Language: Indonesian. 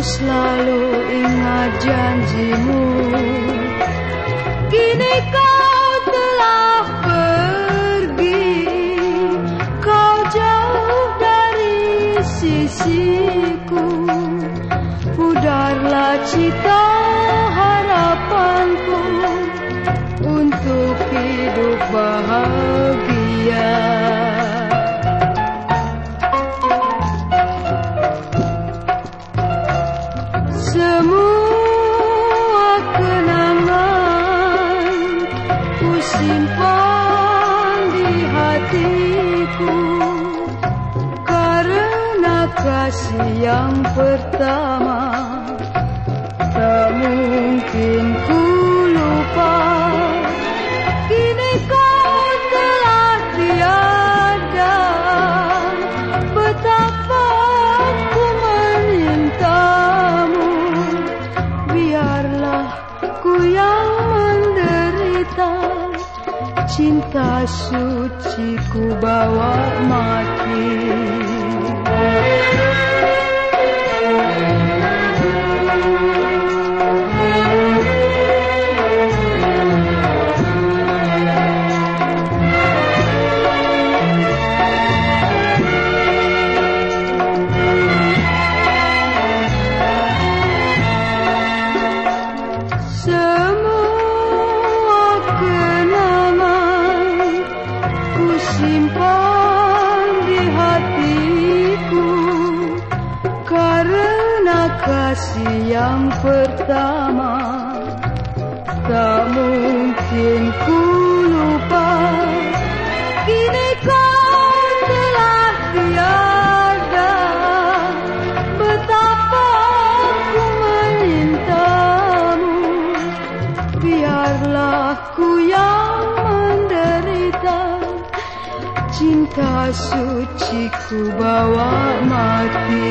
selalu ingat janjimu. Kini kau telah pergi. Kau jauh dari sisiku. Pudarlah cita harapanku. Untuk hidup bahagia hatiku. Karena kasih yang pertama Tak mungkin ku Cinta suci ku bawa mati kasih yang pertama. Tak mungkin ku lupa. Kini kau telah tiada. Betapa ku memintamu. Biarlah ku yang menderita. Cinta suci ku bawa mati